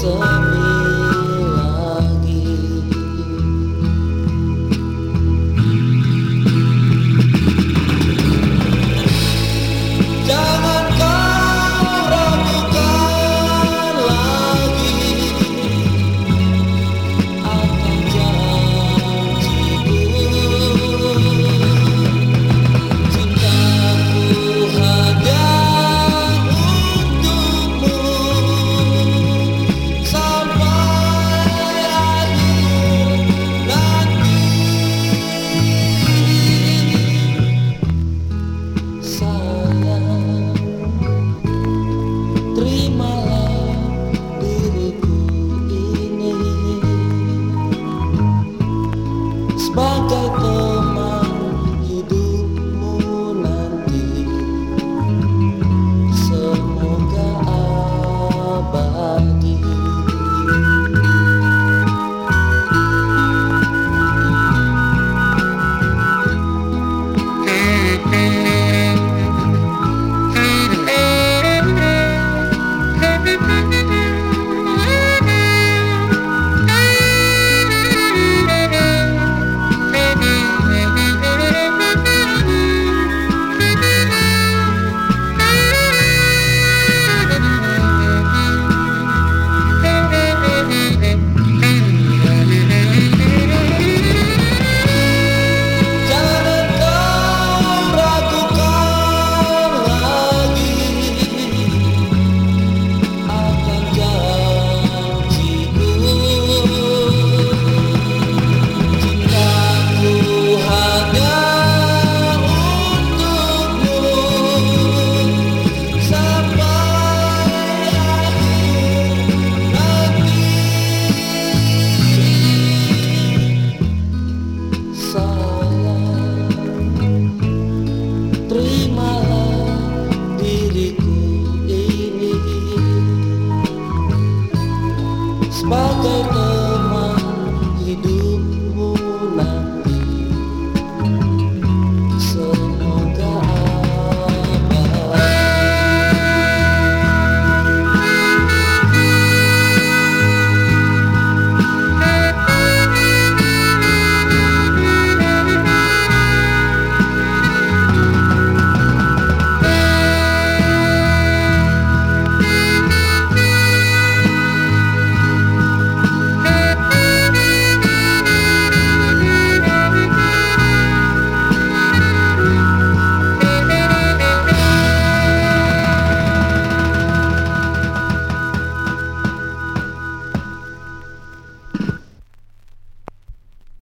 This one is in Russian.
soul. my dead Sebagai teman hidup